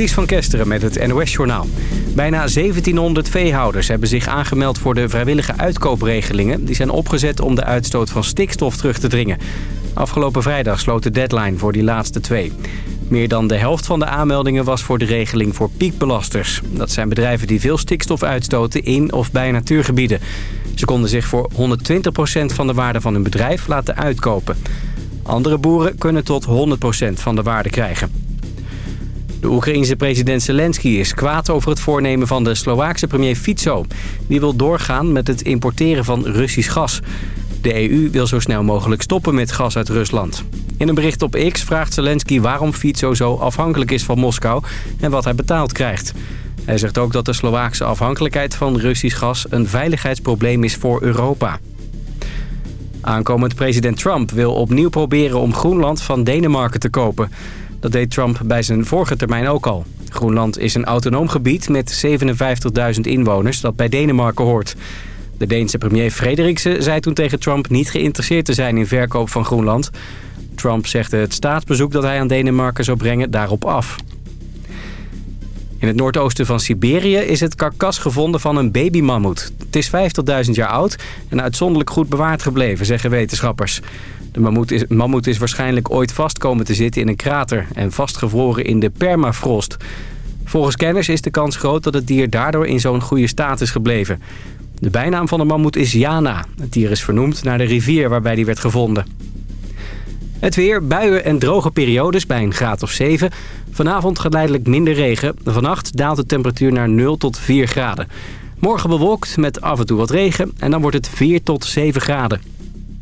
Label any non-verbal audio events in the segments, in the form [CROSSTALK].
Ties van Kesteren met het NOS-journaal. Bijna 1700 veehouders hebben zich aangemeld voor de vrijwillige uitkoopregelingen. Die zijn opgezet om de uitstoot van stikstof terug te dringen. Afgelopen vrijdag sloot de deadline voor die laatste twee. Meer dan de helft van de aanmeldingen was voor de regeling voor piekbelasters. Dat zijn bedrijven die veel stikstof uitstoten in of bij natuurgebieden. Ze konden zich voor 120% van de waarde van hun bedrijf laten uitkopen. Andere boeren kunnen tot 100% van de waarde krijgen. De Oekraïense president Zelensky is kwaad over het voornemen van de Slovaakse premier Fico. Die wil doorgaan met het importeren van Russisch gas. De EU wil zo snel mogelijk stoppen met gas uit Rusland. In een bericht op X vraagt Zelensky waarom Fico zo afhankelijk is van Moskou en wat hij betaald krijgt. Hij zegt ook dat de Slovaakse afhankelijkheid van Russisch gas een veiligheidsprobleem is voor Europa. Aankomend president Trump wil opnieuw proberen om Groenland van Denemarken te kopen. Dat deed Trump bij zijn vorige termijn ook al. Groenland is een autonoom gebied met 57.000 inwoners dat bij Denemarken hoort. De Deense premier Frederiksen zei toen tegen Trump niet geïnteresseerd te zijn in verkoop van Groenland. Trump zegde het staatsbezoek dat hij aan Denemarken zou brengen daarop af. In het noordoosten van Siberië is het karkas gevonden van een babymammoet. Het is 50.000 jaar oud en uitzonderlijk goed bewaard gebleven, zeggen wetenschappers. De mammoet is, mammoet is waarschijnlijk ooit vast komen te zitten in een krater... en vastgevroren in de permafrost. Volgens kenners is de kans groot dat het dier daardoor in zo'n goede staat is gebleven. De bijnaam van de mammoet is Jana. Het dier is vernoemd naar de rivier waarbij die werd gevonden. Het weer, buien en droge periodes bij een graad of 7. Vanavond geleidelijk minder regen. Vannacht daalt de temperatuur naar 0 tot 4 graden. Morgen bewolkt met af en toe wat regen en dan wordt het 4 tot 7 graden.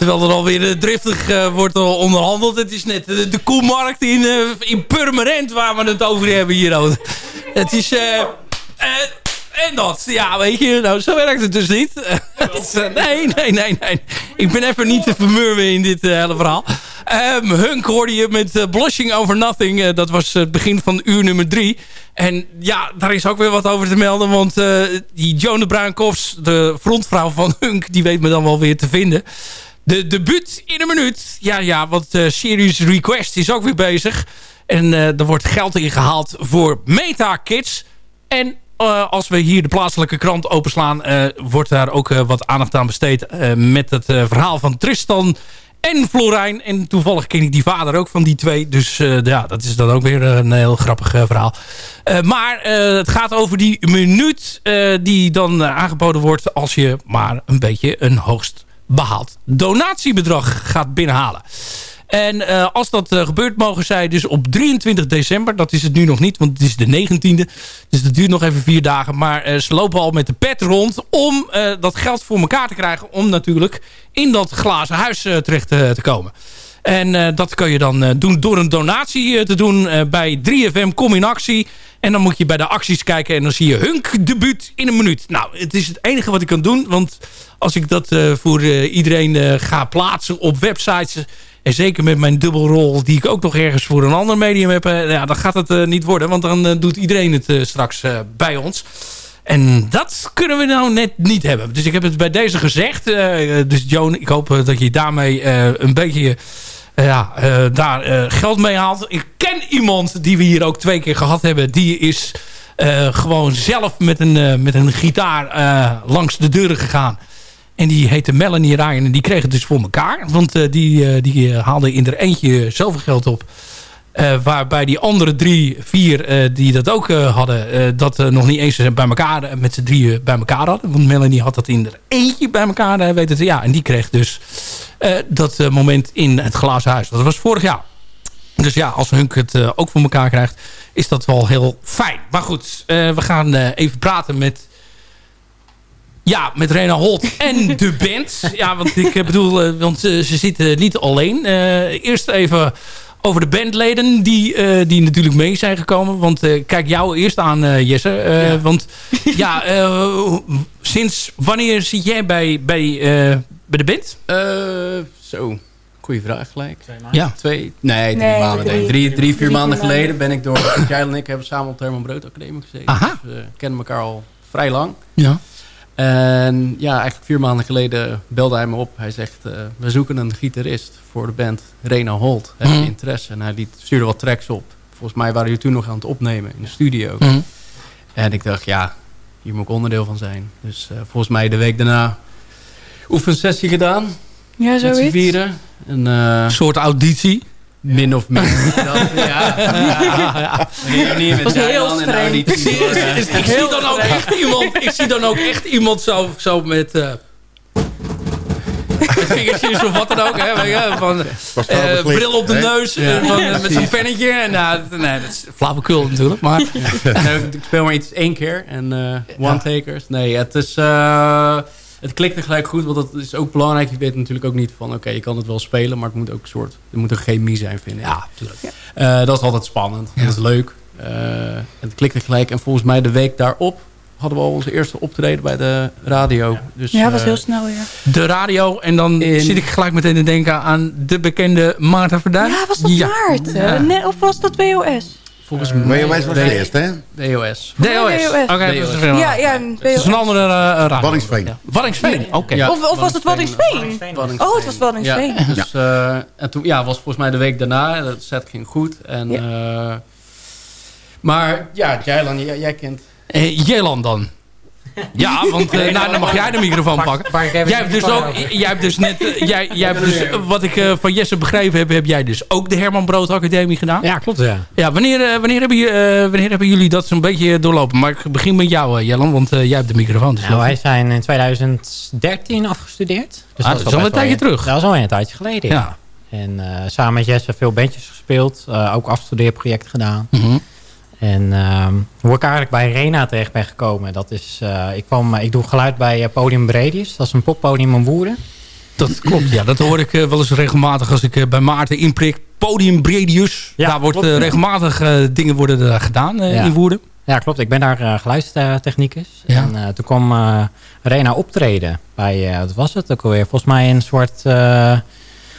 Terwijl er alweer uh, driftig uh, wordt onderhandeld. Het is net de, de koelmarkt in, uh, in waar we het over hebben hier. Het is... en dat, ja, weet je, nou, zo werkt het dus niet. [LAUGHS] nee, nee, nee, nee. Ik ben even niet te vermurwen in dit hele verhaal. Um, Hunk hoorde je met Blushing Over Nothing. Dat was het begin van uur nummer drie. En ja, daar is ook weer wat over te melden. Want die Joan de Bruinkofs, de frontvrouw van Hunk... die weet me dan wel weer te vinden. De debuut in een minuut. Ja, ja, want Serious Request is ook weer bezig. En er wordt geld ingehaald voor Meta Kids. En als we hier de plaatselijke krant openslaan... wordt daar ook wat aandacht aan besteed... met het verhaal van Tristan en Florijn. En toevallig ken ik die vader ook van die twee. Dus uh, ja, dat is dan ook weer een heel grappig uh, verhaal. Uh, maar het gaat over die minuut die dan aangeboden wordt... als je maar een beetje een hoogst behaald donatiebedrag gaat binnenhalen. En uh, als dat uh, gebeurt, mogen zij dus op 23 december... dat is het nu nog niet, want het is de 19e... dus dat duurt nog even vier dagen... maar uh, ze lopen al met de pet rond om dat geld voor elkaar te krijgen... om natuurlijk in dat glazen huis terecht te komen. En dat kun je dan doen door een donatie te doen bij 3FM Kom in Actie... En dan moet je bij de acties kijken en dan zie je Hunk debuut in een minuut. Nou, het is het enige wat ik kan doen. Want als ik dat voor iedereen ga plaatsen op websites... En zeker met mijn dubbelrol die ik ook nog ergens voor een ander medium heb. Ja, dan gaat het niet worden. Want dan doet iedereen het straks bij ons. En dat kunnen we nou net niet hebben. Dus ik heb het bij deze gezegd. dus Joan, ik hoop dat je daarmee een beetje ja, daar geld mee haalt. Ik ken iemand die we hier ook twee keer gehad hebben. Die is gewoon zelf met een, met een gitaar langs de deuren gegaan. En die heette Melanie Ryan. En die kreeg het dus voor elkaar. Want die, die haalde in er eentje zoveel geld op. waarbij die andere drie, vier die dat ook hadden... dat nog niet eens bij elkaar met z'n drieën bij elkaar hadden. Want Melanie had dat in er eentje bij elkaar. weet het, ja, en die kreeg dus dat moment in het glazen huis. Dat was vorig jaar. Dus ja, als Hunk het ook voor elkaar krijgt... is dat wel heel fijn. Maar goed, we gaan even praten met ja, met Rena Holt en de [LAUGHS] band. Ja, want ik bedoel, want ze zitten niet alleen. Eerst even over de bandleden die, die natuurlijk mee zijn gekomen. Want kijk jou eerst aan, Jesse. Ja. Want ja, sinds wanneer zit jij bij, bij, bij de band? zo, goede vraag gelijk. Twee maanden? Ja. Twee, nee, drie nee, maanden. Drie, drie, drie, vier maanden geleden ben ik door... [CLEARS THROAT] Jij en ik hebben samen op de Herman Brood Academie gezeten. Aha. Dus we kennen elkaar al vrij lang. Ja. En ja, eigenlijk vier maanden geleden belde hij me op. Hij zegt, uh, we zoeken een gitarist voor de band Rena Holt. Heb je mm. interesse? En hij liet, stuurde wat tracks op. Volgens mij waren jullie toen nog aan het opnemen in de studio. Mm. En ik dacht, ja, hier moet ik onderdeel van zijn. Dus uh, volgens mij de week daarna oefensessie gedaan. Ja, zoiets. vieren. Een uh, soort auditie. Min of meer. [LAUGHS] ja. ja. ja. Wanneer met heel streng. [LAUGHS] Ik, ik, zie dan ook echt iemand, ik zie dan ook echt iemand zo, zo met... Uh, met vingertjes of wat dan ook. Hè, je, van, uh, bril op de neus ja. van, uh, met zo'n pennetje. En, nou, nee, dat is flauwekul natuurlijk. Maar. [LAUGHS] ik speel maar iets één keer. En uh, one-takers. Nee, het is het klikte gelijk goed, want dat is ook belangrijk. Je weet natuurlijk ook niet van, oké, je kan het wel spelen, maar het moet ook een soort, er moet een chemie zijn, vind ik. Ja, natuurlijk. Uh, dat is altijd spannend. Ja. Dat is leuk. Uh, het klikte gelijk. En volgens mij de week daarop hadden we al onze eerste optreden bij de radio. Ja, dus, ja dat was heel snel, ja. De radio, en dan in... zit ik gelijk meteen te denken aan de bekende Maarten Verduin. Ja, was dat ja. Maarten? Nee, of was dat WOS? Volgens uh, mij was het eerst, hè? DOS. DOS. Oké, okay, dat is Ja, ja, het is een andere uh, radio. Waddingsveen. Ja. Waddingsveen, oké. Okay. Ja. Of, of was het Waddingsveen? Waddingsveen? Oh, het was Waddingsveen. Ja, dus, uh, en toen, ja, was volgens mij de week daarna. De set ging goed. En, ja. Uh, maar ja, Jailan, jij, jij kent... Jailan dan? Ja, want uh, nou, dan mag jij de microfoon pakken. Jij hebt dus ook, jij hebt dus net, uh, jij, jij hebt dus, wat ik uh, van Jesse begrepen heb, heb jij dus ook de Herman Brood Academie gedaan? Ja, klopt ja. Ja, wanneer, wanneer, hebben, wanneer hebben jullie dat zo'n beetje doorlopen? Maar ik begin met jou, Jellen, want jij hebt de microfoon. Dus nou, wij zijn in 2013 afgestudeerd. Dus ah, dat is al een tijdje terug. Dat is al een tijdje geleden, ja. ja. En samen met Jesse veel bandjes gespeeld, ook afstudeerproject gedaan. Mm -hmm. En um, hoe ik eigenlijk bij Rena terecht ben gekomen, dat is, uh, ik, kwam, ik doe geluid bij uh, Podium Bredius. Dat is een poppodium in Woerden. dat klopt. Ja, dat hoor ik eh, wel eens regelmatig als ik eh, bij Maarten inprik. Podium Bredius. Ja, daar wordt eh, regelmatig eh, dingen worden daar gedaan eh, Ja. in Woerden. Ja, klopt. Ik ben daar uh, geluidstechnicus. Ja. En uh, toen kwam uh, Rena optreden bij, uh, wat was het ook alweer? Volgens mij een soort, uh,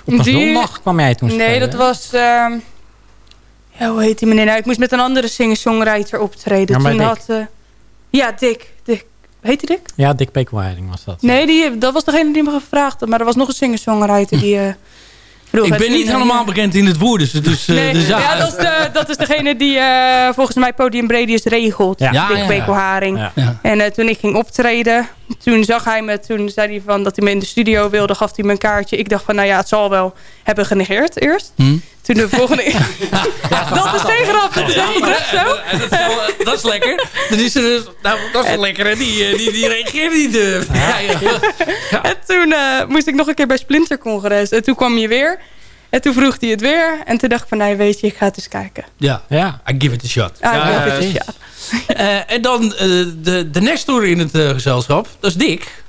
op een Die- zondag kwam jij toen Nee, spelen. dat was... ja, hoe heet die meneer? Nou, ik moest met een andere singer-songwriter optreden. Ja, Toen Dick. had... eh, ja, Dick. Dick. Heet die Dick? Ja, Dick Peekwijding was dat. Nee, die, dat was degene die me gevraagd had. Maar er was nog een singer-songwriter die... eh, vroeg. Ik En ben niet eh, helemaal bekend in het Woerdens. Dus, eh, Nee, dus ja. ja, dat is, de, dat is degene die eh, volgens mij Podium Bredius regelt. Ja. Dick ja, ja. Bekelharing. Ja. Ja. En eh, toen ik ging optreden, toen zag hij me, toen zei hij van dat hij me in de studio wilde, gaf hij me een kaartje. Ik dacht van, nou ja, het zal wel hebben genegeerd eerst. Hm. Toen de volgende... [LAUGHS] dat is geen grap, dat is echt zo. Dat, is lekker. Dat is, eh, nou, dat is wel lekker. Hè? Die, eh, die, die reageert niet. eh. [LAUGHS] Ja, ja. En toen eh, moest ik nog een keer bij Splinter Congres. En toen kwam je weer. En toen vroeg hij het weer. En toen dacht ik van, nou weet je, ik ga het eens kijken. ja. Ja. I give it a shot. Ja, dus, en dan eh, de, de Nestor in het gezelschap. Dat is Dick.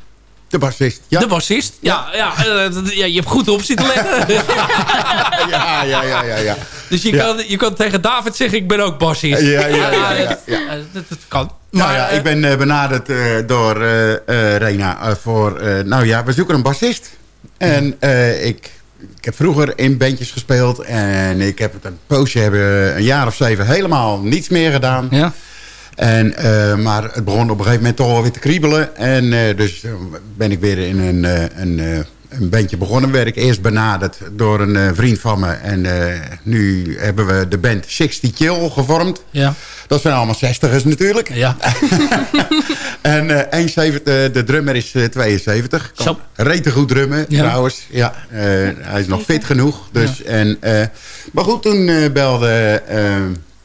De bassist. Ja, De bassist. Ja, ja, eh, dat- ja, je hebt goed op zitten letten. [LAUGHS] ja, ja, ja, ja. ja. dus je, Ja. kan, je kan tegen David zeggen, ik ben ook bassist. Ja, ja, ja, ja, dat- ja. eh, dat, kan. Nou ja, eh, ik ben eh, benaderd eh, door eh, eh, Rena eh, voor... eh, nou ja, we zoeken een bassist. En eh, ik, ik heb vroeger in bandjes gespeeld. En ik heb het een poosje, hebben een jaar of zeven helemaal niets meer gedaan. Ja. En, eh, maar het begon op een gegeven moment toch wel weer te kriebelen. En eh, dus eh, ben ik weer in een, een, een bandje begonnen. Werd ik eerst benaderd door een vriend van me. En nu hebben we de band 60 Chill gevormd. Ja. Dat zijn allemaal zestigers natuurlijk. Ja. [LAUGHS] En 71, eh, de drummer is eh, 72. Kan. Rete goed drummen Ja. trouwens. Ja, hij is nog fit genoeg. Dus, en, maar goed, toen belde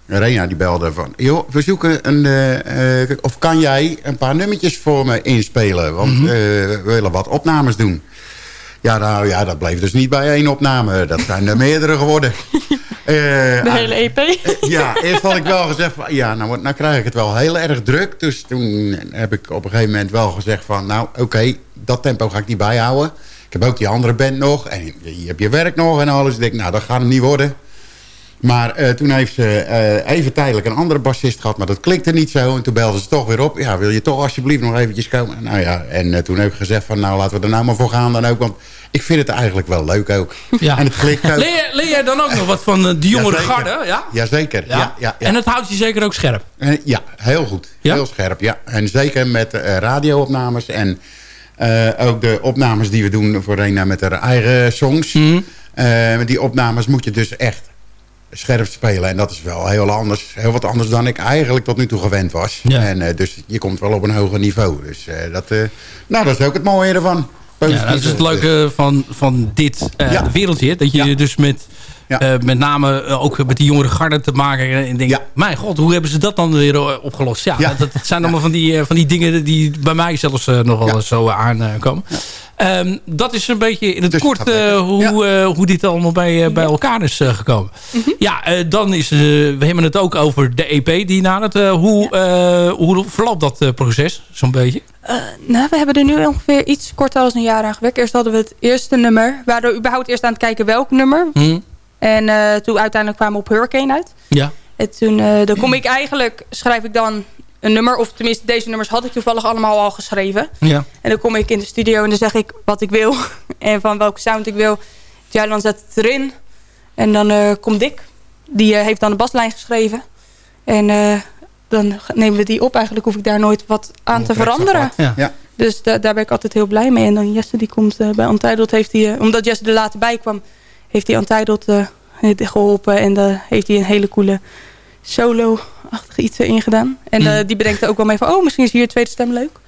Rena die belde van... joh, we zoeken een... eh, eh, of kan jij een paar nummertjes voor me inspelen? Want Mhm. eh, we willen wat opnames doen. Ja, nou ja, dat bleef dus niet bij één opname. Dat zijn er meerdere geworden. [LAUGHS] De hele EP. ja, eerst had ik wel gezegd van, ja, nou, nou krijg ik het wel heel erg druk. Dus toen heb ik op een gegeven moment wel gezegd van, nou, oké, dat tempo ga ik niet bijhouden. Ik heb ook die andere band nog en je hebt je werk nog en alles. Ik denk, nou, dat gaat hem niet worden. Maar eh, toen heeft ze eh, even tijdelijk een andere bassist gehad, maar dat klikte niet zo. En toen belden ze toch weer op. Ja, wil je toch alsjeblieft nog eventjes komen? Nou ja, en eh, toen heb ik gezegd van, nou, laten we er nou maar voor gaan dan ook. Want ik vind het eigenlijk wel leuk ook. Ja. En het klikt ook. Leer, jij- leer jij dan ook nog wat van de jongere Jazeker. garde? Ja? Jazeker, ja. ja, ja, En dat houdt je zeker ook scherp. Ja, heel goed. Ja? Heel scherp, ja. En zeker met eh radioopnames en eh, ook de opnames die we doen voor Rena met haar eigen songs. Met die opnames moet je dus echt scherp spelen. En dat is wel heel anders. Heel wat anders dan ik eigenlijk tot nu toe gewend was. Ja. En eh, dus je komt wel op een hoger niveau. Dus eh, dat, eh, nou, dat is ook het mooie ervan. Ja, dat is het leuke van, van dit Ja. wereldje. Dat je Ja. dus met, Ja. eh, met name eh, ook met die jongere garde te maken. En denk, Ja. mijn god, hoe hebben ze dat dan weer eh, opgelost? Ja, Ja. Dat, dat zijn allemaal van die, van die dingen die bij mij zelfs nog wel Ja. eens zo aankomen. Ehm, dat is een beetje in het Dus kort eh, hoe, eh, hoe dit allemaal bij, bij elkaar is gekomen. Ja, eh, dan is we hebben het ook over de EP die nadert. Hoe, eh, hoe verloopt dat proces zo'n beetje? Eh, nou, we hebben er nu ongeveer iets korter dan een jaar aan gewerkt. Eerst hadden we het eerste nummer. We waren überhaupt eerst aan het kijken welk nummer. Hm? En eh, toen uiteindelijk kwamen we op Hurricane uit. Ja. En toen eh, dan kom ik eigenlijk, schrijf ik dan een nummer. Of tenminste, deze nummers had ik toevallig allemaal al geschreven. Ja. En dan kom ik in de studio en dan zeg ik wat ik wil. [LAUGHS] En van welke sound ik wil. Ja, dan zet het erin. En dan eh, komt Dick. Die heeft dan de baslijn geschreven. En eh, dan nemen we die op. Eigenlijk hoef ik daar nooit wat aan te veranderen. Ja. Ja. Dus da- daar ben ik altijd heel blij mee. En dan Jesse die komt eh, bij Untitled. Heeft hij, eh, omdat Jesse er later bij kwam, heeft hij Untitled eh, geholpen. En daar heeft hij een hele coole solo-achtige iets erin gedaan. En Mm. eh, die bedenkt er ook wel mee van... oh, misschien is hier tweede stem leuk.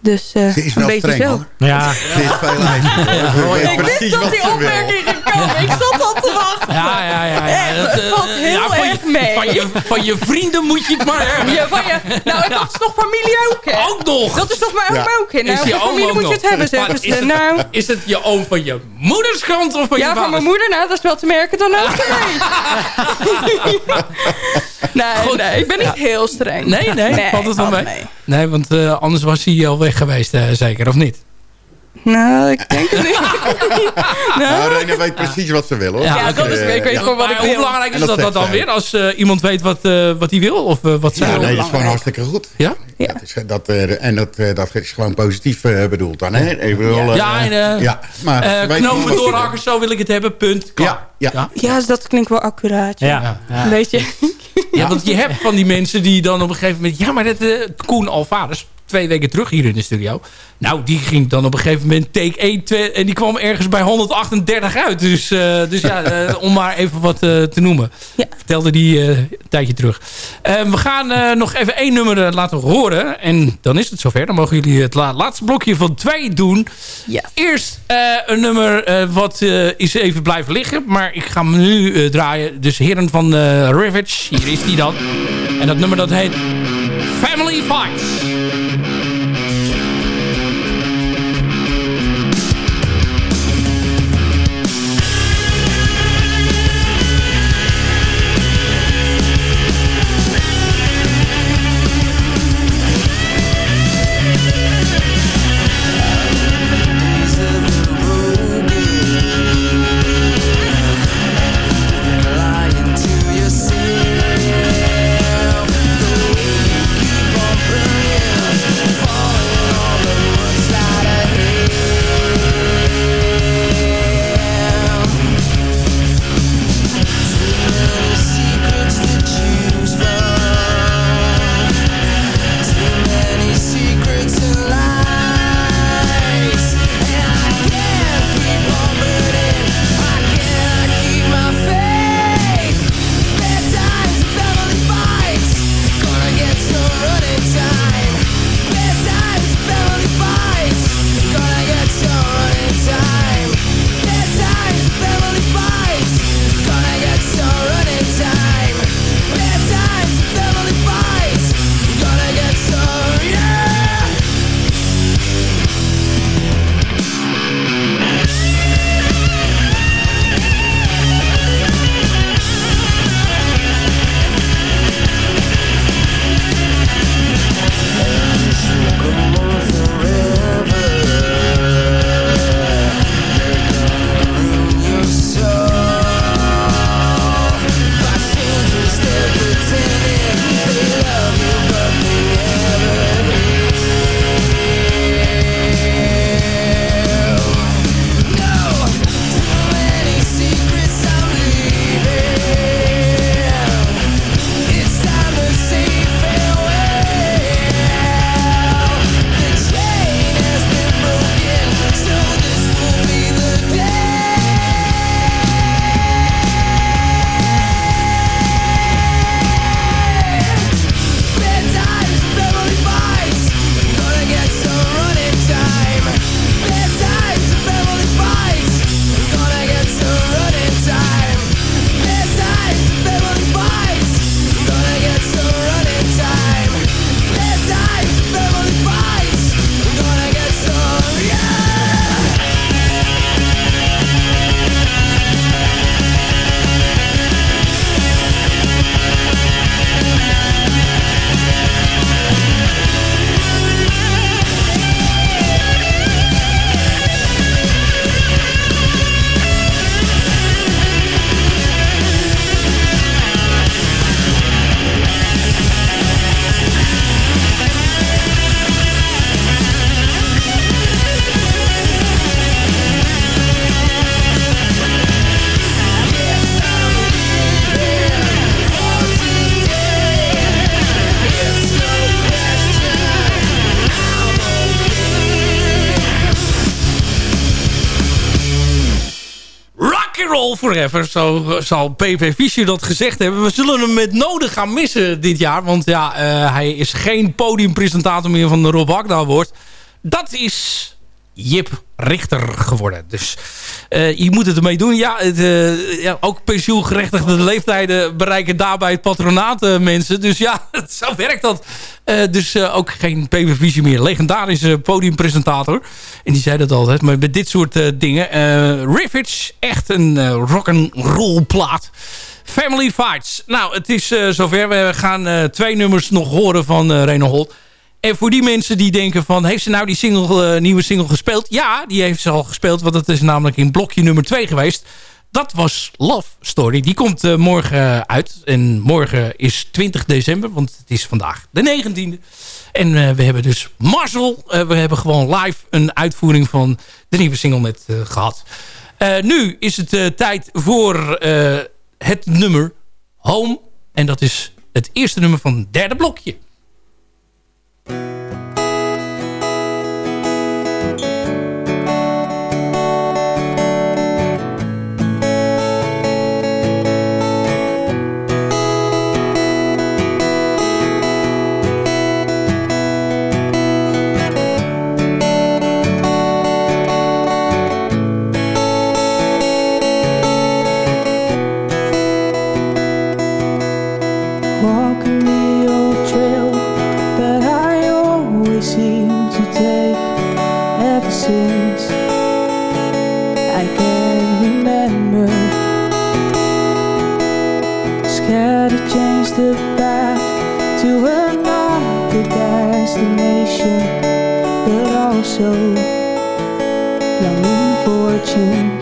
Dus eh, Ze is een wel beetje streng, zo. hoor. Ja, Ze is veel lijstjes. Ik wist dat die opmerking ging komen. Ik zat al te wachten. Ja, ja, ja. ja. Echt, Dat, het eh, valt heel van, erg je, mee. Van je, van je vrienden moet je het maar hebben. Ja, van je, nou, dat is toch familie ook, hè? Ook nog. Dat is toch mijn oom Ja. ook, hè? Nou, Is je van oom familie moet je nog? het hebben, Maar zeggen is ze. het- Nou, Is het je oom van je moederskant of van je ja, van mijn moeder, nou, dat is wel te merken dan ook. [LAUGHS] [LAUGHS] [LAUGHS] Nee, nee, nee, ik ben niet heel streng. Nee, nee, valt het wel valt mee? Nee, want eh, anders was hij al weg geweest, eh, zeker, of niet? Nou, ik [LAUGHS] denk het niet. [LAUGHS] Nou, Rena weet precies wat ze wil, hoor. Ja, dat is- ik weet gewoon wat ik hoe belangrijk is dat dat, dat dan weer? Als eh, iemand weet wat, eh, wat hij wil of eh, wat ze Ja, wil? nee, dat is gewoon hartstikke goed. Ja? Ja. Dat is, dat, en dat, eh, dat is gewoon positief bedoeld dan, hè? Ik bedoel, Ja, en, ja, maar knopen wat doorhakken, zo wil ik het hebben, punt. Ja, ja. Ja, dus dat klinkt wel accuraat. Ja. Een beetje. Ja, want je hebt van die mensen die dan op een gegeven moment... Ja, maar dat, Koen Alvarez, twee weken terug hier in de studio... Nou, die ging dan op een gegeven moment take 1, 2... en die kwam ergens bij 138 uit. Dus, eh, dus ja, [LAUGHS] eh, om maar even wat eh, te noemen. Ja. Vertelde die een tijdje terug. Eh, we gaan nog even één nummer laten horen. En dan is het zover. Dan mogen jullie het la- laatste blokje van twee doen. Ja. Eerst een nummer wat is even blijven liggen. Maar ik ga hem nu draaien. Dus Heren van Rivage. Hier is die dan. En dat nummer dat heet Family Fights. Zo zal PP Fischer dat gezegd hebben. We zullen hem met nodig gaan missen dit jaar. Want ja, eh, hij is geen podiumpresentator meer van de Rob Agda Award. Dat is Jip Richter geworden. Dus eh, je moet het ermee doen. Ja, het, eh, ja, ook pensioengerechtigde leeftijden bereiken daarbij het patronaat eh, mensen. Dus ja, [LAUGHS] zo werkt dat. Dus ook geen Fischer meer. Legendarische podiumpresentator. En die zei dat altijd. Maar met dit soort dingen. Rivage, echt een rock'n'roll plaat. Family Fights. Nou, het is zover. We gaan twee nummers nog horen van Rene Holt. En voor die mensen die denken van... heeft ze nou die single, eh, nieuwe single gespeeld? Ja, die heeft ze al gespeeld. Want dat is namelijk in blokje nummer 2 geweest. Dat was Love Story. Die komt eh, morgen uit. En morgen is 20 december. Want het is vandaag de 19e. En eh, we hebben dus Marcel. we hebben gewoon live een uitvoering van de nieuwe single net gehad. nu is het tijd voor het nummer Home. En dat is het eerste nummer van het derde blokje. Música zo lang in voortune.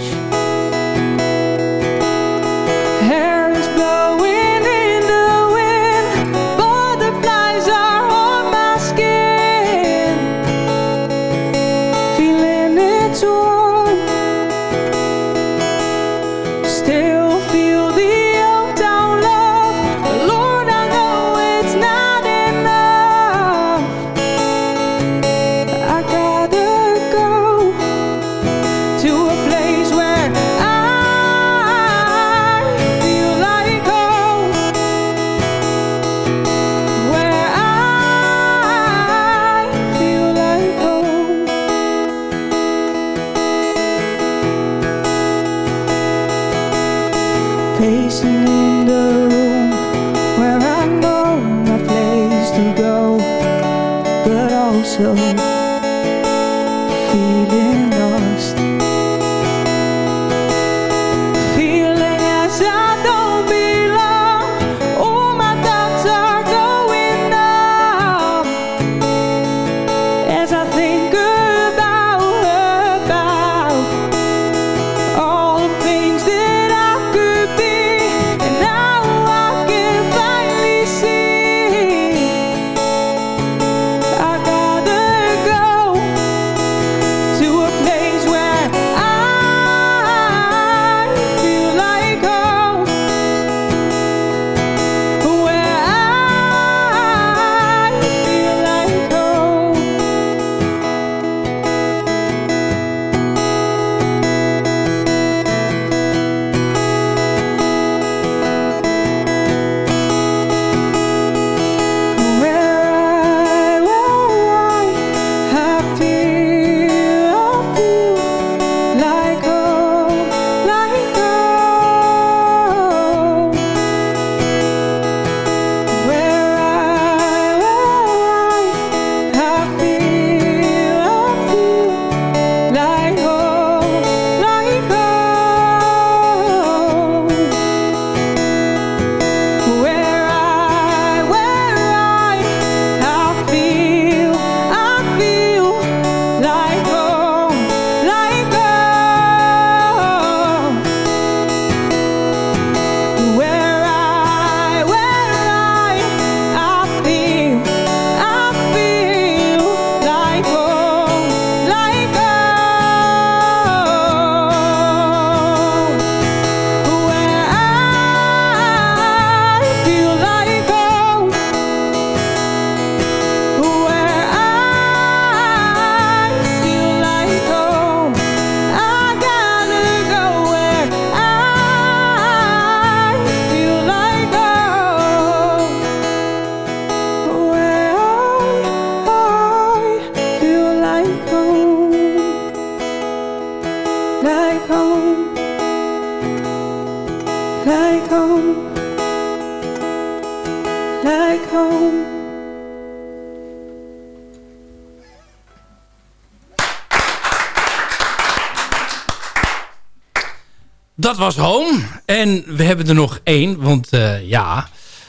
dat was Home. En we hebben er nog één, want eh, ja...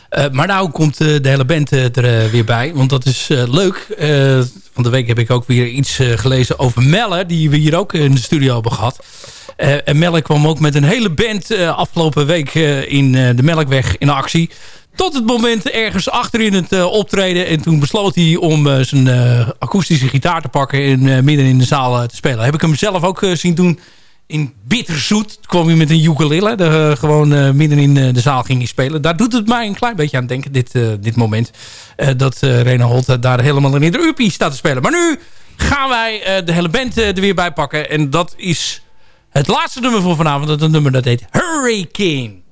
Eh, maar nou komt eh, de hele band er weer bij. Want dat is leuk. van de week heb ik ook weer iets gelezen over Melle. Die we hier ook in de studio hebben gehad. en Melle kwam ook met een hele band afgelopen week in de Melkweg in actie. Tot het moment ergens achterin het optreden. En toen besloot hij om zijn akoestische gitaar te pakken en midden in de zaal te spelen. Heb ik hem zelf ook zien doen in Bitterzoet. Kwam hij met een ukulele. De, eh, gewoon eh, midden in eh, de zaal ging hij spelen. Daar doet het mij een klein beetje aan denken, dit, dit moment. dat Rena Holt daar helemaal in de uppie staat te spelen. Maar nu gaan wij de hele band er weer bij pakken. En dat is het laatste nummer voor vanavond. Dat een nummer dat heet Hurricane.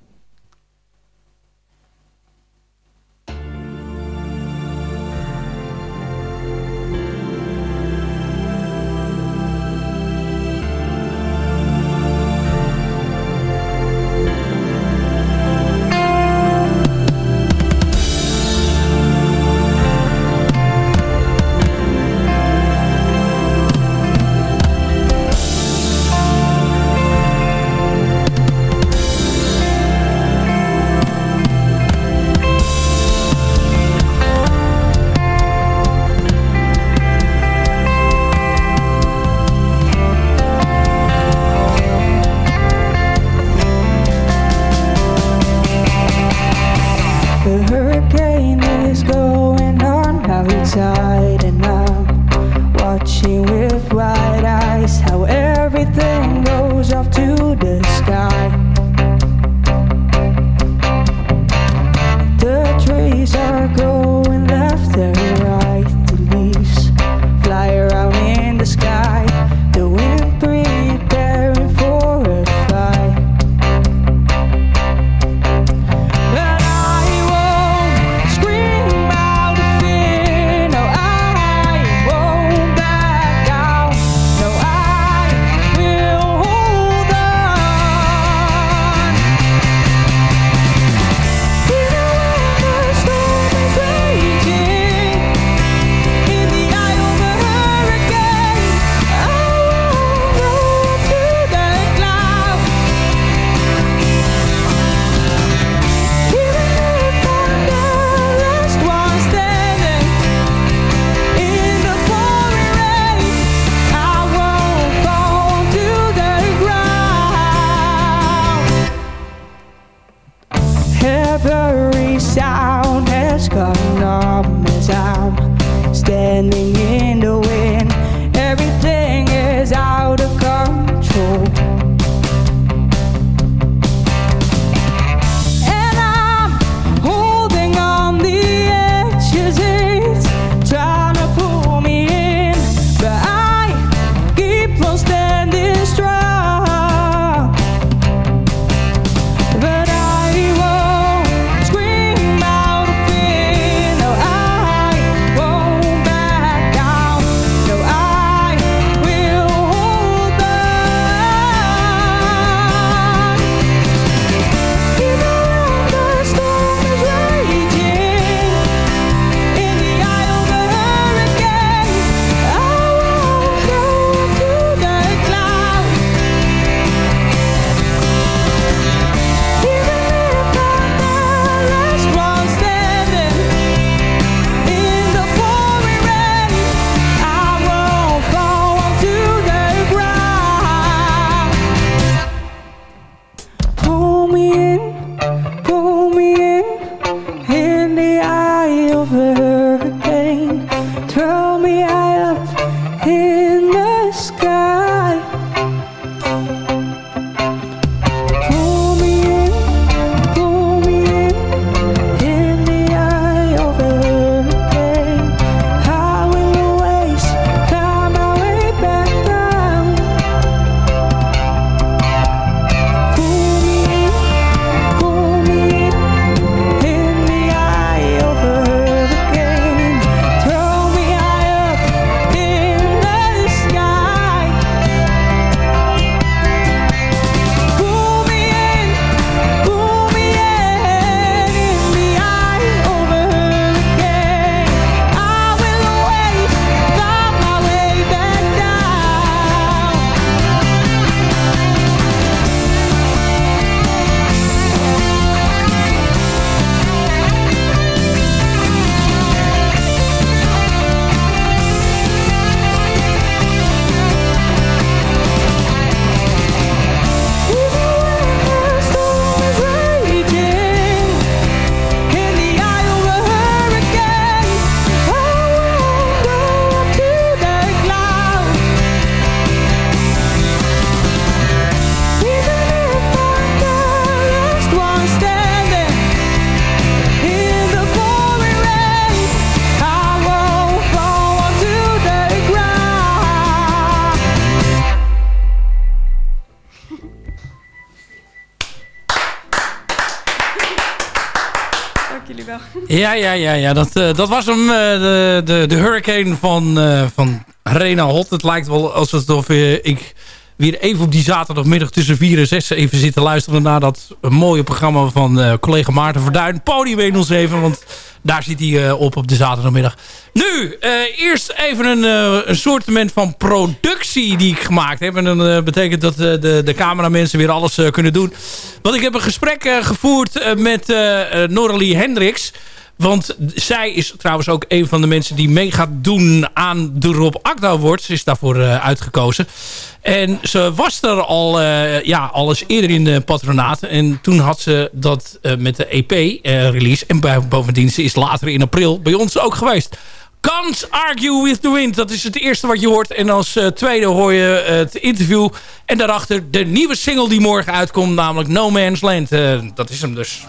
Ja, ja, ja, ja. Dat, eh, dat was hem, eh, de, de, de hurricane van, eh, van Rena Hot. Het lijkt wel alsof ik weer even op die zaterdagmiddag tussen 4 en 6 even zit te luisteren naar dat mooie programma van collega Maarten Verduin. Podium 107, want daar zit hij op op de zaterdagmiddag. Nu, eerst even een, een soortement van productie die ik gemaakt heb. En dat betekent dat de, de cameramensen weer alles kunnen doen. Want ik heb een gesprek gevoerd met Noralie Hendricks. Want zij is trouwens ook een van de mensen die mee gaat doen aan de Rob Akda Awards. Ze is daarvoor eh, uitgekozen. En ze was er al, eh, ja, al eerder in de patronaat. En toen had ze dat eh, met de EP-release. en bovendien, ze is later in april bij ons ook geweest. Can't Argue With The Wind. Dat is het eerste wat je hoort. En als tweede hoor je het interview. En daarachter de nieuwe single die morgen uitkomt. Namelijk No Man's Land. Dat is hem dus.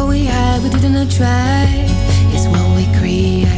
What we have, we didn't attract. It's what we create.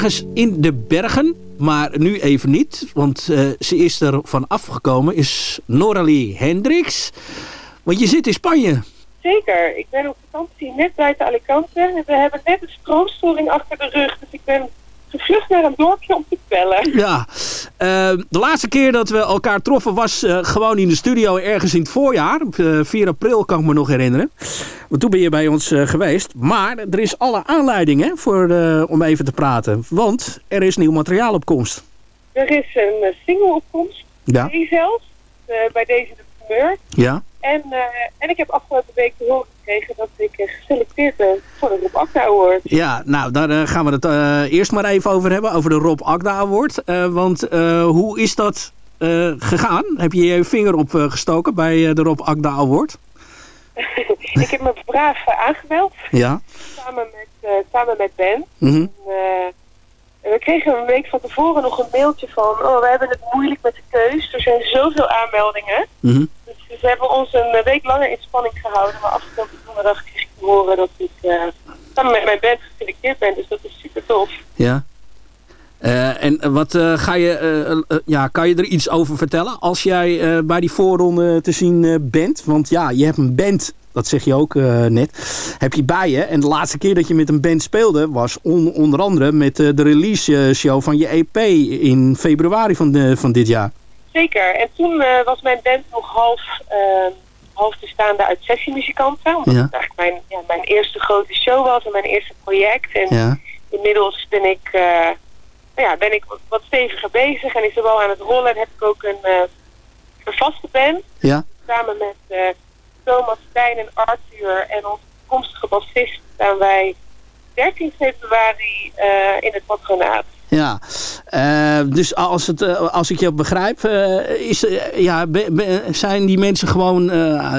Ergens in de bergen, maar nu even niet. Want eh, ze is er van afgekomen, is Noralie Hendricks. Want je zit in Spanje. Zeker, ik ben op vakantie net buiten Alicante. En we hebben net een stroomstoring achter de rug. Dus ik ben gevlucht naar een dorpje om te bellen. Ja, eh, de laatste keer dat we elkaar troffen was eh, gewoon in de studio ergens in het voorjaar. Op eh, 4 april kan ik me nog herinneren. Want toen ben je bij ons eh, geweest. Maar er is alle aanleiding hè, voor, eh, om even te praten. Want er is nieuw materiaal op komst. Er is een eh, single opkomst, Ja. twee zelfs, eh, bij deze de primeur. Ja. En, eh, en ik heb afgelopen week te horen gekregen dat ik eh, geselecteerd ben voor de Rob Akda Award. Ja, nou daar eh, gaan we het eerst maar even over hebben. Over de Rob Agda Award. Want hoe is dat gegaan? Heb je je vinger op gestoken bij de Rob Agda Award? [LAUGHS] ik heb me braaf aangemeld, Ja. samen met, samen met Ben. Mhm. En we kregen een week van tevoren nog een mailtje van... oh, we hebben het moeilijk met de keus. Er zijn zoveel aanmeldingen. Mhm. Dus ze hebben ons een week langer in spanning gehouden. Maar afgelopen donderdag kreeg ik te horen dat ik eh, samen met mijn band geselecteerd ben. Dus dat is super tof. Ja. Eh, en wat eh, ga je, ja, kan je er iets over vertellen als jij bij die voorronde te zien bent? Want ja, je hebt een band, dat zeg je ook net, heb je bij je. En de laatste keer dat je met een band speelde was on- onder andere met de release show van je EP in februari van, van dit jaar. Zeker. En toen eh, was mijn band nog half, eh, half bestaande uit sessiemuzikanten. Omdat Ja. het eigenlijk mijn, ja, mijn eerste grote show was en mijn eerste project. En Ja. inmiddels ben ik, eh, nou ja, ben ik wat- steviger bezig en is er wel aan het rollen. En heb ik ook een, eh, een vaste band. Ja. Samen met eh, Thomas, Stijn en Arthur en onze toekomstige bassist staan wij 13 februari eh, in het patronaat. Ja, Eh, dus als, het, eh, als ik je begrijp, eh, is, ja, be- be- zijn die mensen gewoon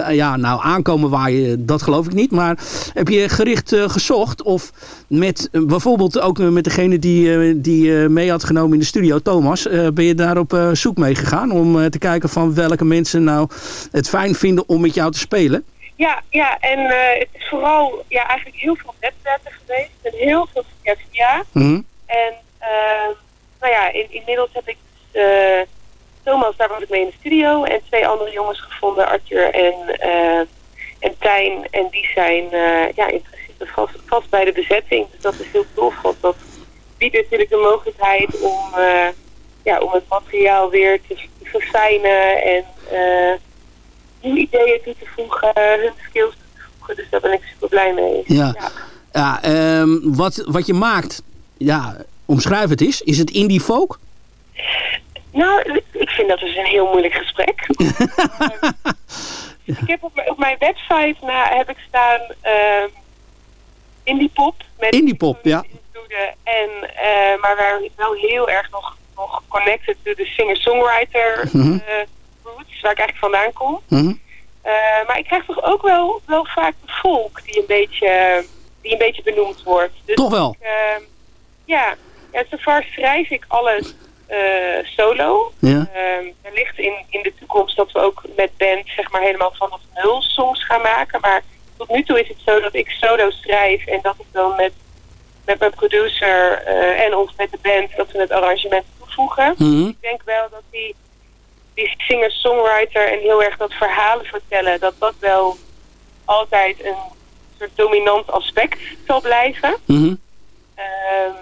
ja, nou, aankomen waar je, dat geloof ik niet. Maar heb je gericht gezocht of met bijvoorbeeld ook met degene die, die mee had genomen in de studio, Thomas, ben je daar op zoek mee gegaan om te kijken van welke mensen nou het fijn vinden om met jou te spelen? Ja, ja, en het is vooral ja, eigenlijk heel veel netwerken geweest en heel veel via via. Mhm. En nou ja, in, inmiddels heb ik dus, eh, Thomas, daar was ik mee in de studio. En twee andere jongens gevonden, Arthur en, eh, en Tijn. En die zijn eh, ja, in principe vast, vast bij de bezetting. Dus dat is heel tof, want dat biedt natuurlijk de mogelijkheid om, eh, ja, om het materiaal weer te, te verfijnen en eh, nieuwe ideeën toe te voegen, hun skills toe te voegen. Dus daar ben ik super blij mee. Ja, ja. ehm, wat, wat je maakt, ja, omschrijf het eens. Is het indie folk? Nou, ik vind dat dus een heel moeilijk gesprek. [LAUGHS] ik heb op, mijn- op mijn website na, heb ik staan ehm indie pop met Indie pop, ja. en eh, maar waar wel heel erg nog, nog connected to de singer-songwriter eh, roots, waar ik eigenlijk vandaan kom. Mhm. Maar ik krijg toch ook wel, wel vaak de volk die een beetje, die een beetje benoemd wordt. Dus Toch wel? Ik, ja, ja, zover schrijf ik alles eh, solo. Ja. Ehm, er ligt in, in de toekomst dat we ook met band zeg maar helemaal vanaf nul songs gaan maken. Maar tot nu toe is het zo dat ik solo schrijf en dat ik dan met, met mijn producer eh, en ons met de band dat we het arrangement toevoegen. Mhm. Ik denk wel dat die, die singer-songwriter en heel erg dat verhalen vertellen, dat dat wel altijd een soort dominant aspect zal blijven. Mhm. Ehm,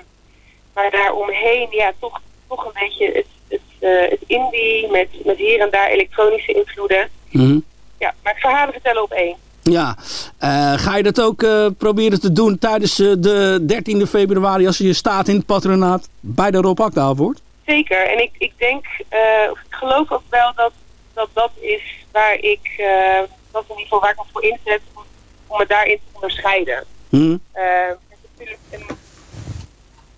maar daaromheen, ja, toch, toch een beetje het, het, eh, het indie met, met hier en daar elektronische invloeden. Mhm. Ja, maar het verhalen vertellen op één. Ja, Eh, ga je dat ook eh, proberen te doen tijdens de 13e februari als je staat in het patronaat bij de Rob Akda Award? Zeker. En ik, ik denk, of ik geloof ook wel dat dat, dat is waar ik, dat in ieder geval waar ik me voor inzet om, om het daarin te onderscheiden. Mhm. Natuurlijk een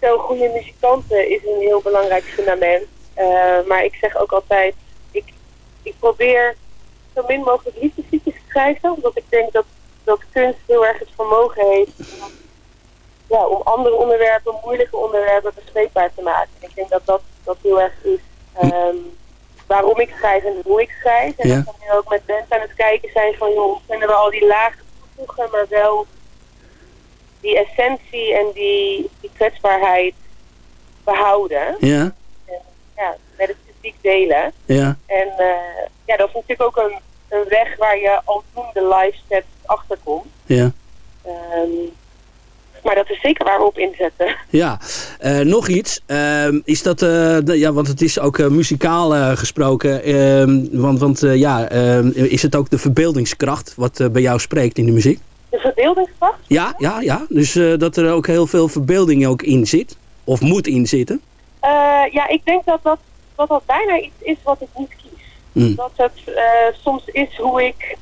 stel goede muzikanten is een heel belangrijk fundament. Eh, maar ik zeg ook altijd, ik, ik probeer zo min mogelijk liefdesliedjes te schrijven. Omdat ik denk dat, dat kunst heel erg het vermogen heeft om, ja, om andere onderwerpen, moeilijke onderwerpen bespreekbaar te maken. En ik denk dat dat, dat heel erg is ehm, waarom ik schrijf en hoe ik schrijf. En Ja. dat we nu ook met bands aan het kijken zijn van, joh, kunnen we al die lagen toevoegen, maar wel die essentie en die, die kwetsbaarheid behouden. Ja, En ja, met het publiek delen. ja. En eh, ja, dat is natuurlijk ook een, een weg waar je al toen de live set achter komt. Ja. Ehm, maar dat is zeker waar we op inzetten. [LAUGHS] Ja, Eh, nog iets. Ehm, is dat, eh, de- ja, want het is ook muzikaal gesproken. Ehm, want want ja, is het ook de verbeeldingskracht wat bij jou spreekt in de muziek? De verbeeldingskracht? Ja, ja, ja. Dus eh, dat er ook heel veel verbeelding ook in zit. Of moet in zitten. Eh, ja, ik denk dat dat, dat dat bijna iets is wat ik niet kies. Hmm. Dat het eh, soms is hoe ik,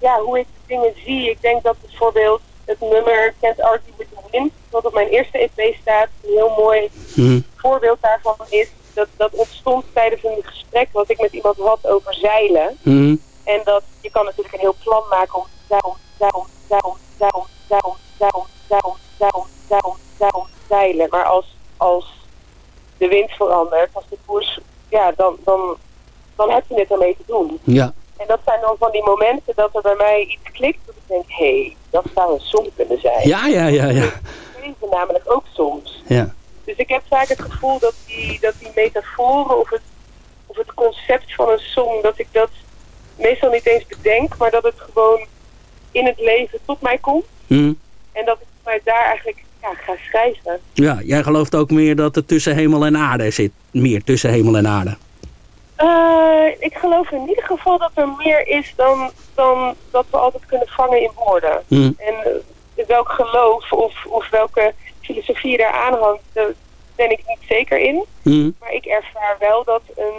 ja, hoe ik dingen zie. Ik denk dat bijvoorbeeld het nummer Can't Argue with the Wind, wat op mijn eerste EP staat, een heel mooi Mhm. voorbeeld daarvan is. Dat, dat ontstond tijdens een gesprek wat ik met iemand had over zeilen. Mhm. En dat, je kan natuurlijk een heel plan maken om daarom, daarom, daarom, daarom, daarom, daarom, daarom, daarom, daarom, daarom zeilen. Maar als, als de wind verandert, als de koers, ja, dan, dan, dan heb je het ermee te doen. Ja. En dat zijn dan van die momenten dat er bij mij iets klikt, dat ik denk, hé, hey, dat zou een song kunnen zijn. Ja, ja, ja, ja. Leven namelijk ook soms. ja. Dus ik heb vaak het gevoel dat die, dat die metaforen of het, of het concept van een song, dat ik dat meestal niet eens bedenk, maar dat het gewoon in het leven tot mij komt. Mhm. En dat ik mij daar eigenlijk ja, ga schrijven. Ja, jij gelooft ook meer dat er tussen hemel en aarde zit. Meer tussen hemel en aarde. Eh, ik geloof in ieder geval dat er meer is dan, dan dat we altijd kunnen vangen in woorden. Mhm. En eh, welk geloof of, of welke filosofie daar aanhangt, daar ben ik niet zeker in. Mhm. Maar ik ervaar wel dat een...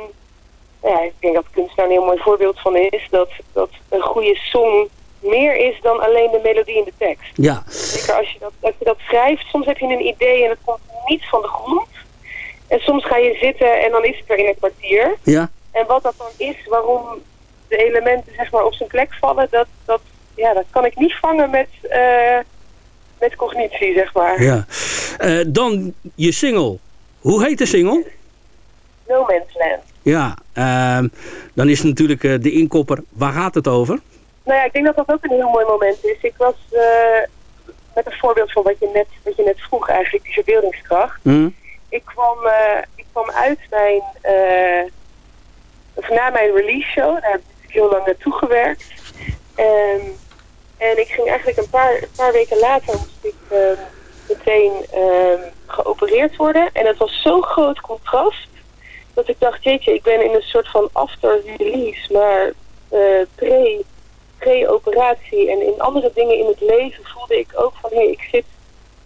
Ja, ik denk dat kunst daar een heel mooi voorbeeld van is. Dat, dat een goede song meer is dan alleen de melodie in de tekst. Ja. Zeker als je, dat, als je dat schrijft, soms heb je een idee en het komt niet van de grond. En soms ga je zitten en dan is het er in een kwartier. Ja. En wat dat dan is, waarom de elementen zeg maar op zijn plek vallen, dat, dat, ja, dat kan ik niet vangen met, eh, met cognitie, zeg maar. ja. Eh, dan je single. Hoe heet de single? No Man's Land. Ja, ehm, dan is natuurlijk eh, de inkopper. Waar gaat het over? Nou ja, ik denk dat dat ook een heel mooi moment is. Ik was eh, met een voorbeeld van wat je net, wat je net vroeg eigenlijk, die verbeeldingskracht. Mhm. Ik kwam, eh, ik kwam uit mijn, of na mijn release show, daar heb ik heel lang naartoe gewerkt. Ehm, en ik ging eigenlijk een paar, een paar weken later moest ik meteen ehm, geopereerd worden. En het was zo'n groot contrast dat ik dacht, jeetje, ik ben in een soort van after-release, maar pre, pre-operatie en in andere dingen in het leven voelde ik ook van, hé, hey, ik zit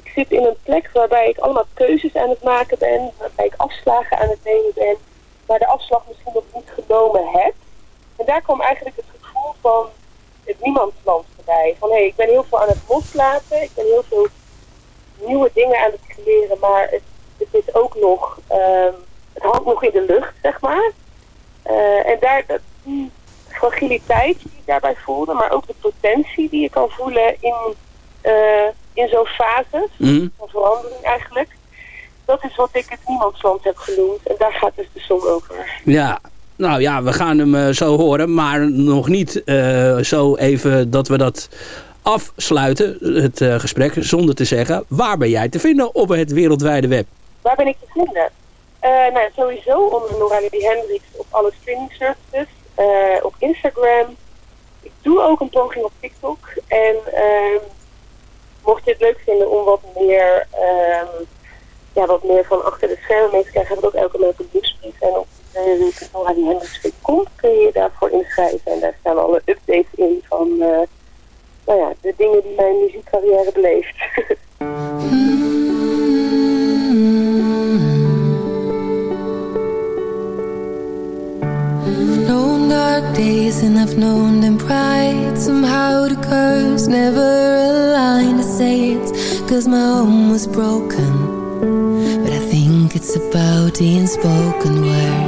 ik zit in een plek waarbij ik allemaal keuzes aan het maken ben, waarbij ik afslagen aan het nemen ben, waar de afslag misschien nog niet genomen heb. En daar kwam eigenlijk het gevoel van het niemandsland voorbij. Van hé, hey, ik ben heel veel aan het loslaten, ik ben heel veel nieuwe dingen aan het creëren, maar het, het is ook nog, ehm, het hangt nog in de lucht, zeg maar. Eh, en daar, dat, die fragiliteit die ik daarbij voelde, maar ook de potentie die je kan voelen in, eh, in zo'n fase Mhm. van verandering eigenlijk. Dat is wat ik het niemandsland heb genoemd. En daar gaat dus de song over. Ja, nou ja, we gaan hem eh, zo horen. Maar nog niet zo even dat we dat afsluiten, het gesprek. Zonder te zeggen, waar ben jij te vinden op het wereldwijde web? Waar ben ik te vinden? Eh, nou, sowieso onder Noralie Hendricks op alle streaming services. eh, op Instagram. Ik doe ook een poging op TikTok. En ehm, mocht je het leuk vinden om wat meer, ehm, ja, wat meer van achter de schermen mee te krijgen, heb ik ook elke maand een nieuwsbrief. En op www.noraliehendricks.com kun je je daarvoor inschrijven. En daar staan alle updates in van eh, nou ja, de dingen die mijn muziekcarrière beleeft. [LAUGHS] and I've known them pride Somehow the curves never align. I say it's cause my home was broken. But I think it's about the unspoken words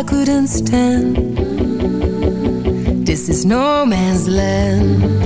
I couldn't stand. This is no man's land.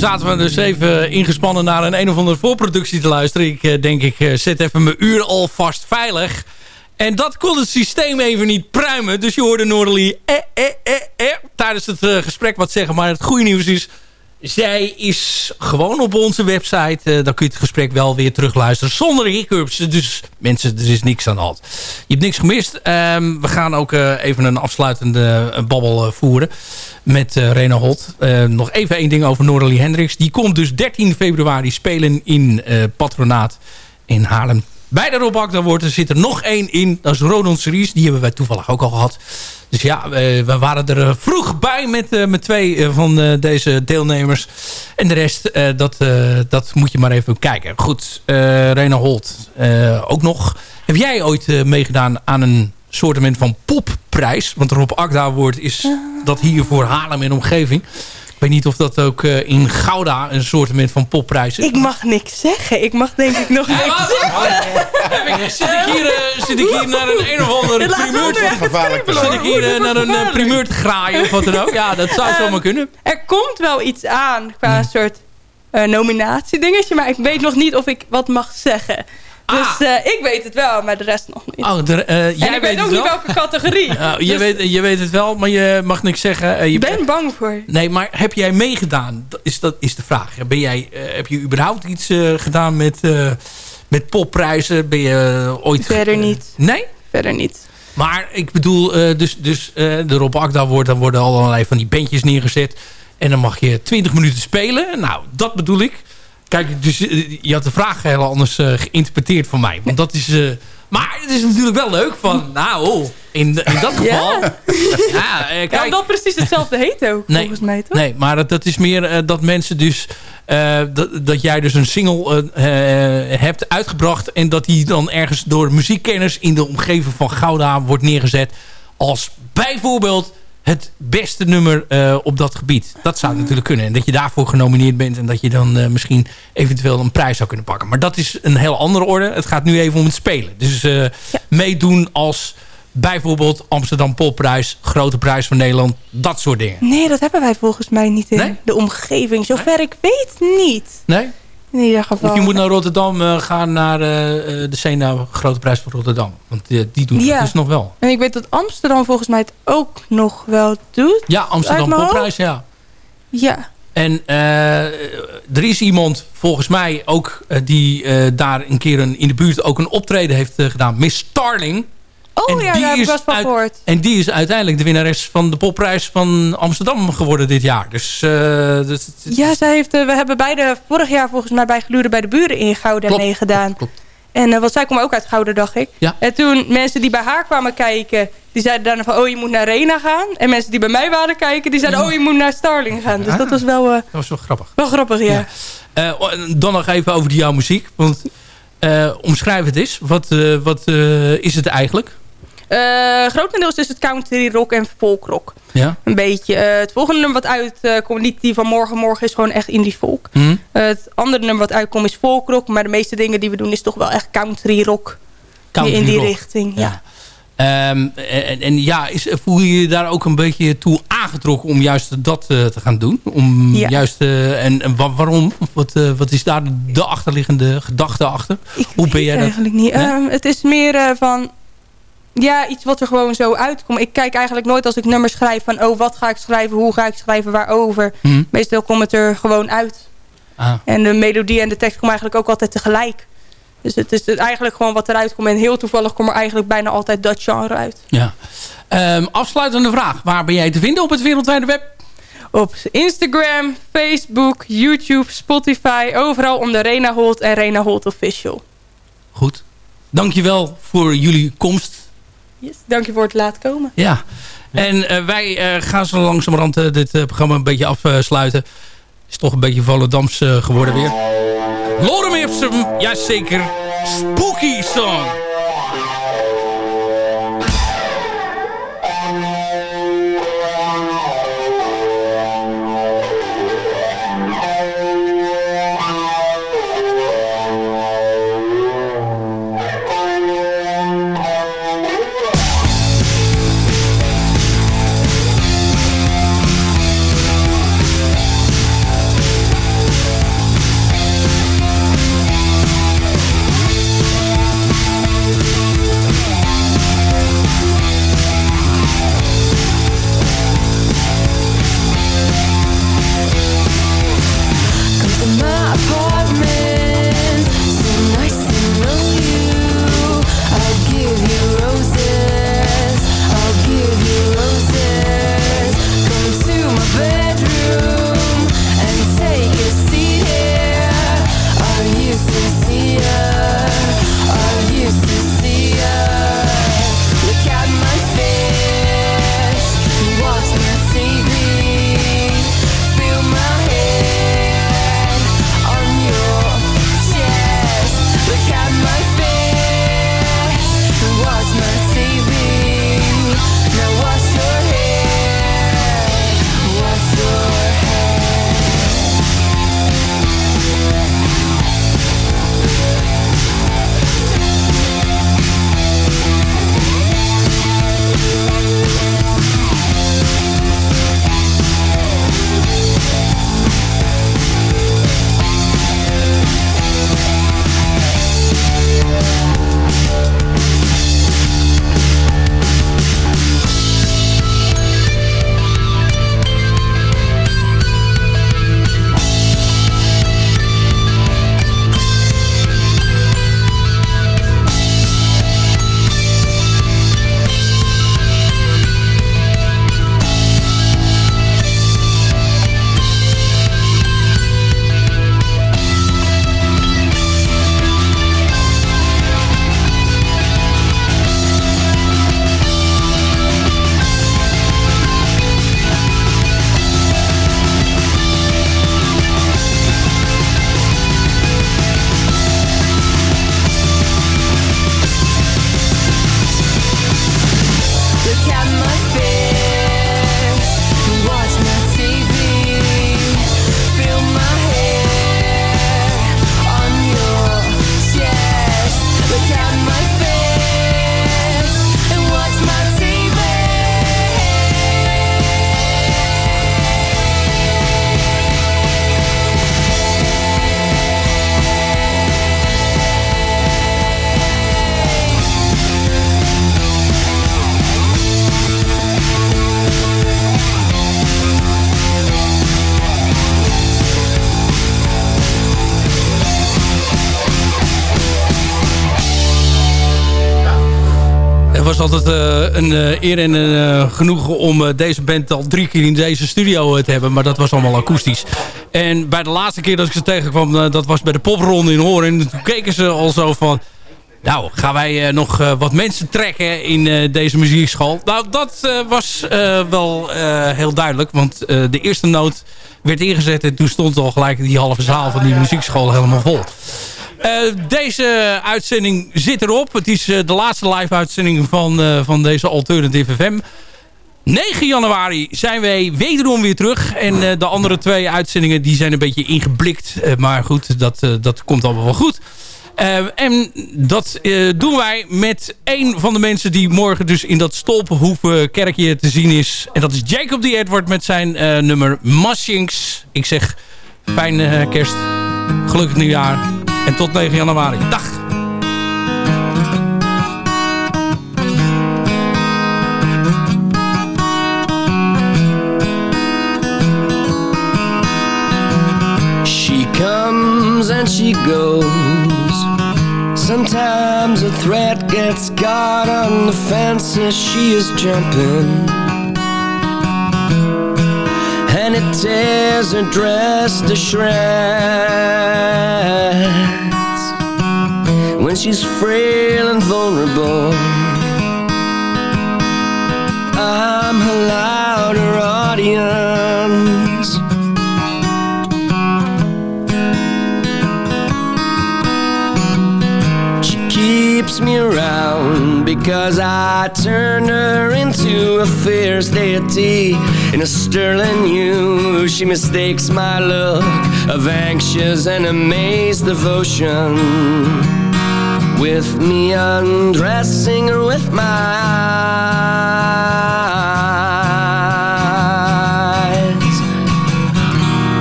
Zaten we dus even ingespannen naar een een of andere voorproductie te luisteren. Ik eh, denk, ik eh, zet even mijn uur alvast veilig. En dat kon het systeem even niet pruimen. Dus je hoorde Noorderly eh, eh, eh, eh, tijdens het gesprek wat zeggen. Maar het goede nieuws is, zij is gewoon op onze website. eh, dan kun je het gesprek wel weer terugluisteren zonder hiccups. Dus mensen, er is niks aan de hand. Je hebt niks gemist. Ehm, we gaan ook eh, even een afsluitende eh, babbel voeren met Rena Hot. Nog even één ding over Noralie Hendricks. Die komt dus 13 februari spelen in Patronaat in Haarlem. Bij de Rob Akda wordt er zit er nog één in. Dat is Ronan Series. Die hebben wij toevallig ook al gehad. Dus ja, we, we waren er eh, vroeg bij met, eh, met twee eh, van eh, deze deelnemers. En de rest, eh, dat, eh, dat moet je maar even kijken. Goed, eh Rena Holt eh, ook nog. Heb jij ooit eh, meegedaan aan een soortement van popprijs? Want Rob Akda wordt is dat hier voor Haarlem en omgeving. Ik weet niet of dat ook eh, in Gouda een soortement van popprijs is. Ik mag niks zeggen. Ik mag denk ik nog niks zeggen. Heb ik, zit, ik hier, eh, zit ik hier naar een een of andere primeur me te, zit ik hier eh, naar een primeur te graaien of wat dan ook? Ja, dat zou zomaar kunnen. Er komt wel iets aan qua een soort eh nominatiedingetje. Maar ik weet nog niet of ik wat mag zeggen. Dus eh, ik weet het wel, maar de rest nog niet. Oh, de, eh, en jij ik weet weet ook niet wel. welke categorie. Uh, [LAUGHS] je, Dus weet, je weet het wel, maar je mag niks zeggen. Eh, je ik ben bang voor. Nee, maar heb jij meegedaan? Dat is, dat is de vraag. Ben jij, heb je überhaupt iets gedaan met, met popprijzen? Ben je ooit... Verder niet. nee? Verder niet. Maar ik bedoel, dus, dus de Rob Akda wordt, dan worden allerlei van die bandjes neergezet. En dan mag je 20 minuten spelen. Nou, dat bedoel ik. Kijk, dus eh, je had de vraag heel anders eh, geïnterpreteerd van mij. Want dat is... eh, maar het is natuurlijk wel leuk van... Nou, oh, in, in dat geval... Ja, Ja, kijk, omdat precies hetzelfde heet ook, Nee, volgens mij, toch? Nee, maar dat, dat is meer dat mensen dus... dat, dat jij dus een single hebt uitgebracht... en dat die dan ergens door muziekkenners... in de omgeving van Gouda wordt neergezet... als bijvoorbeeld het beste nummer eh, op dat gebied. Dat zou natuurlijk kunnen. En dat je daarvoor genomineerd bent... en dat je dan eh, misschien eventueel een prijs zou kunnen pakken. Maar dat is een heel andere orde. Het gaat nu even om het spelen. Dus eh, meedoen als bijvoorbeeld Amsterdam Popprijs... Grote Prijs van Nederland, dat soort dingen. Nee, dat hebben wij volgens mij niet in Nee? de omgeving. Zover ik weet niet. Nee? In ieder geval. Of je moet naar Rotterdam eh, gaan naar eh, eh, de Sena Grote Prijs van Rotterdam. Want die doen Ja. het dus nog wel. En ik weet dat Amsterdam volgens mij het ook nog wel doet. Ja, Amsterdam Popprijs, ja. Ja. En er is iemand volgens mij ook die daar een keer een, in de buurt ook een optreden heeft gedaan. Miss Starling. Oh ja, daar heb ik wel van gehoord. En die is uiteindelijk de winnares van de popprijs van Amsterdam geworden dit jaar. Dus, eh, dus Ja, zij heeft, eh, we hebben beide vorig jaar volgens mij bij Geluren bij de Buren in Gouden Klopt, meegedaan. En uh, want zij kwam ook uit Gouden, dacht ik. Ja. En toen mensen die bij haar kwamen kijken, die zeiden daarna van... oh, je moet naar Rena gaan. En mensen die bij mij waren kijken, die zeiden... oh, je moet naar Starling gaan. Dus Ah. dat was wel, dat was wel grappig. wel grappig, ja. ja. Uh, dan nog even over die jouw muziek. Want omschrijf het eens. Wat, wat is het eigenlijk? Uh, grotendeels is het country rock en folk rock. Ja. Een beetje. Uh, het volgende nummer wat uitkomt, niet die van morgen. Morgen is gewoon echt indie folk. Mm. Het andere nummer wat uitkomt is folk rock. Maar de meeste dingen die we doen is toch wel echt country rock. Country in die rock. richting, ja. ja. Um, en, en, ja, is, voel je je daar ook een beetje toe aangetrokken om juist dat uh, te gaan doen? Om ja. juist, uh, en, en waarom? Wat, uh, wat is daar de achterliggende gedachte achter? Ik Hoe ben jij dat? eigenlijk niet. Nee? Um, het is meer van ja, iets wat er gewoon zo uitkomt. Ik kijk eigenlijk nooit als ik nummers schrijf van... oh, wat ga ik schrijven, hoe ga ik schrijven, waarover. Hmm. Meestal komt het er gewoon uit. Ah. En de melodie en de tekst komen eigenlijk ook altijd tegelijk. Dus het is eigenlijk gewoon wat eruit komt. En heel toevallig komt er eigenlijk bijna altijd dat genre uit. Ja. Um, afsluitende vraag. Waar ben jij te vinden op het wereldwijde web? Op Instagram, Facebook, YouTube, Spotify. Overal onder Rena Holt en Rena Holt Official. Goed. Dankjewel voor jullie komst. Yes, dank je voor het laten komen. Ja. En uh, wij uh, gaan zo langzamerhand uh, dit programma een beetje afsluiten. Is toch een beetje Volendams geworden weer. Lorem Ipsum, jazeker. Spooky Song. Altijd eh, een eh, eer en een uh, genoegen om eh, deze band al drie keer in deze studio eh, te hebben. Maar dat was allemaal akoestisch. En bij de laatste keer dat ik ze tegenkwam, eh, dat was bij de popronde in Hoorn. En toen keken ze al zo van... Nou, gaan wij eh, nog eh, wat mensen trekken in eh, deze muziekschool? Nou, dat eh, was eh, wel eh, heel duidelijk. Want eh, de eerste noot werd ingezet en toen stond al gelijk die halve zaal van die muziekschool helemaal vol. Eh, deze uitzending zit erop. Het is eh, de laatste live uitzending van, eh, van deze Alternative FM. 9 januari zijn wij wederom weer terug. En de andere twee uitzendingen die zijn een beetje ingeblikt. Maar goed, dat, dat komt allemaal wel goed. En dat doen wij met een van de mensen die morgen dus in dat Stolpenhoeven kerkje te zien is. En dat is Jacob D. Edward met zijn nummer Mushings. Ik zeg fijne kerst, gelukkig nieuwjaar en tot 9 januari. Dag! She comes and she goes. Sometimes a thread gets caught on the fence as she is jumping. And it tears her dress to shreds. When she's frail and vulnerable, I'm her louder audience. She keeps me around because I turn her into a fierce deity in a sterling hue. She mistakes my look of anxious and amazed devotion with me undressing her with my eyes.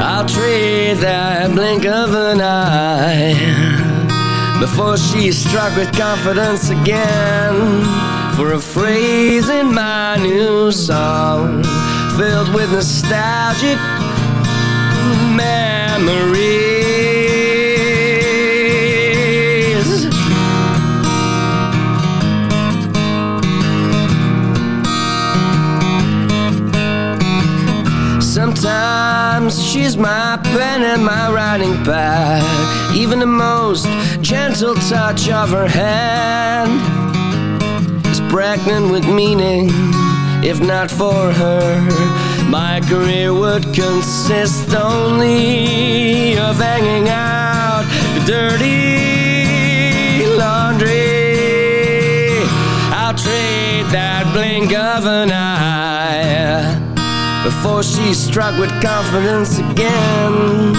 I'll trade that blink of an eye before she's struck with confidence again for a phrase in my new song filled with nostalgic memories. Sometimes she's my pen and my writing pad. Even the most gentle touch of her hand is pregnant with meaning. If not for her, my career would consist only of hanging out dirty laundry. I'll trade that blink of an eye before she's struck with confidence again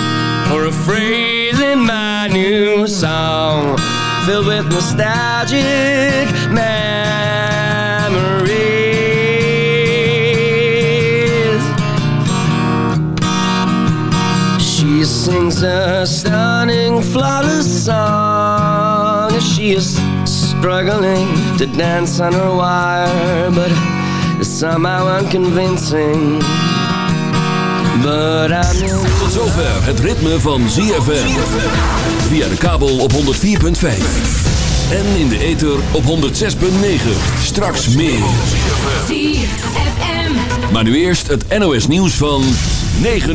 for a phrase in my new song filled with nostalgic memories. Sings a stunning, flawless song as she is struggling to dance on her wire, but somehow unconvincing. But I'm Tot zover het ritme van ZFM. Via de kabel op 104.5. En in de ether op 106.9. Straks meer. ZFM. Maar nu eerst het NOS nieuws van 9 uur.